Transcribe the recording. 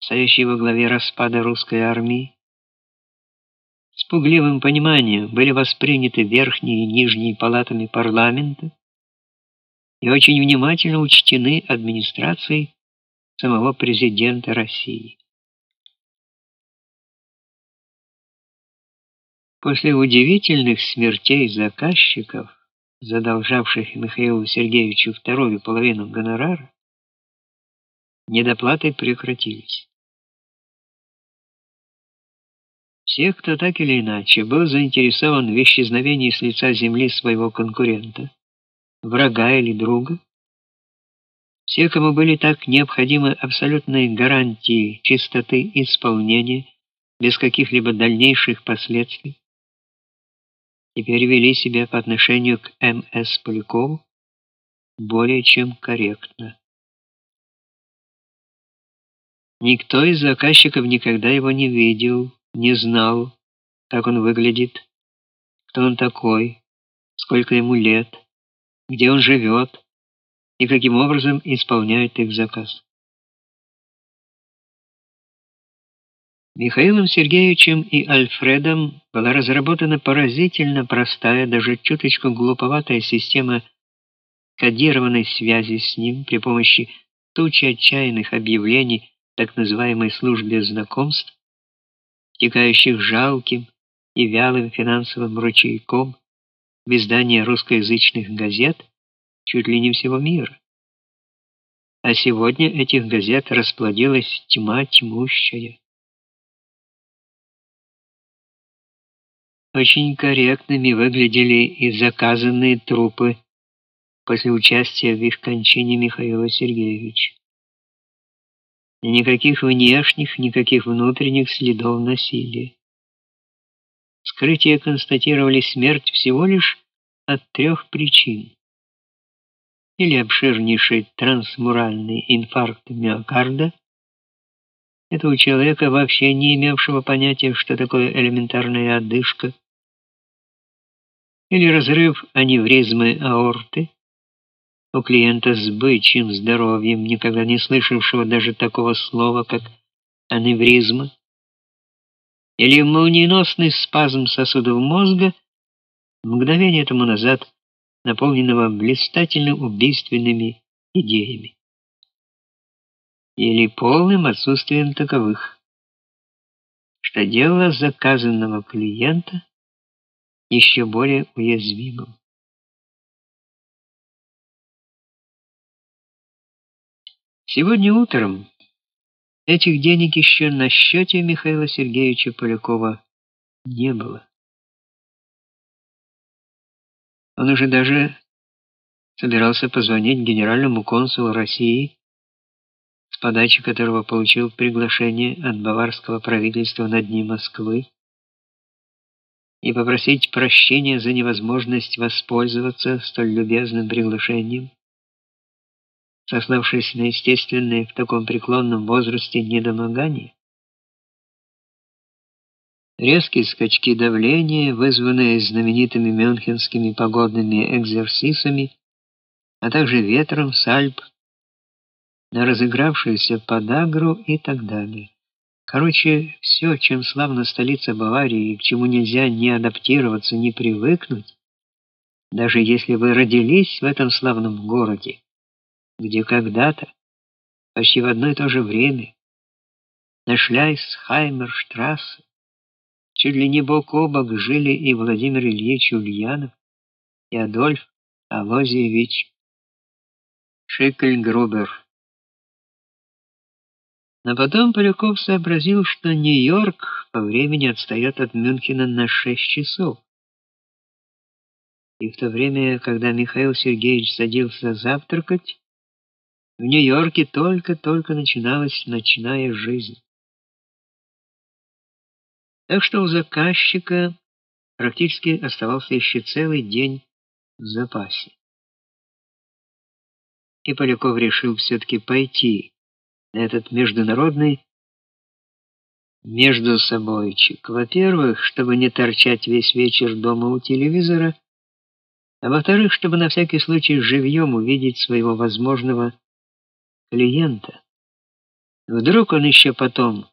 стоящий во главе распада русской армии, с пугливым пониманием были восприняты верхние и нижние палатами парламента и очень внимательно учтены администрацией самого президента России. После удивительных смертей заказчиков, задолжавших Михаилу Сергеевичу вторую половину гонорара, недоплаты прекратились. Все, кто так или иначе был заинтересован в исчезновении с лица земли своего конкурента, врага или друга, все, кому были так необходимы абсолютные гарантии чистоты исполнения без каких-либо дальнейших последствий, теперь вели себя по отношению к М.С. Полякову более чем корректно. Никто из заказчиков никогда его не видел, не знал, как он выглядит, кто он такой, сколько ему лет, где он живет и каким образом исполняет их заказ. Михаилом Сергеевичем и Альфредом была разработана поразительно простая, даже чуточку глуповатая система кодированной связи с ним при помощи тучи отчаянных объявлений так называемой службе знакомств, текающих жалким и вялым финансовым ручейком в издания русскоязычных газет чуть ли не всего мира. А сегодня этих газет расплодилась тьма тьмущая. Очень корректными выглядели и заказанные трупы после участия в их кончине Михаила Сергеевича. Никаких внешних, никаких внутренних следов насилия. Вскрытие констатировали смерть всего лишь от трех причин. Или обширнейший трансмуральный инфаркт миокарда, это у человека, вообще не имевшего понятия, что такое элементарная одышка, или разрыв аневризмы аорты у клиента с бычьим здоровьем, никогда не слышавшего даже такого слова, как аневризма, или молниеносный спазм сосудов мозга, мгновение тому назад наполненного блистательно убийственными идеями. Или полным отсутствием таковых, что делало заказанного клиента еще более уязвимым. Сегодня утром этих денег еще на счете Михаила Сергеевича Полякова не было. Он уже даже собирался позвонить генеральному консулу России подачи которого получил приглашение от баварского правительства на дни Москвы, и попросить прощения за невозможность воспользоваться столь любезным приглашением, сославшись на естественные в таком преклонном возрасте недомогание. Резкие скачки давления, вызванные знаменитыми мюнхенскими погодными экзерсисами, а также ветром с Альп, на разыгравшуюся подагру и так далее. Короче, все, чем славна столица Баварии и к чему нельзя ни адаптироваться, ни привыкнуть, даже если вы родились в этом славном городе, где когда-то, почти в одно и то же время, на Шляйсхаймерштрассе чуть ли не бок о бок жили и Владимир Ильич Ульянов, и Адольф Алозиевич Шикльгрубер. Но потом Поляков сообразил, что Нью-Йорк по времени отстает от Мюнхена на шесть часов. И в то время, когда Михаил Сергеевич садился завтракать, в Нью-Йорке только-только начиналась ночная жизнь. Так что у заказчика практически оставался еще целый день в запасе. И Поляков решил все таки пойти этот международный между собойчик. Во-первых, чтобы не торчать весь вечер дома у телевизора, а во-вторых, чтобы на всякий случай живьем увидеть своего возможного клиента. Вдруг он еще потом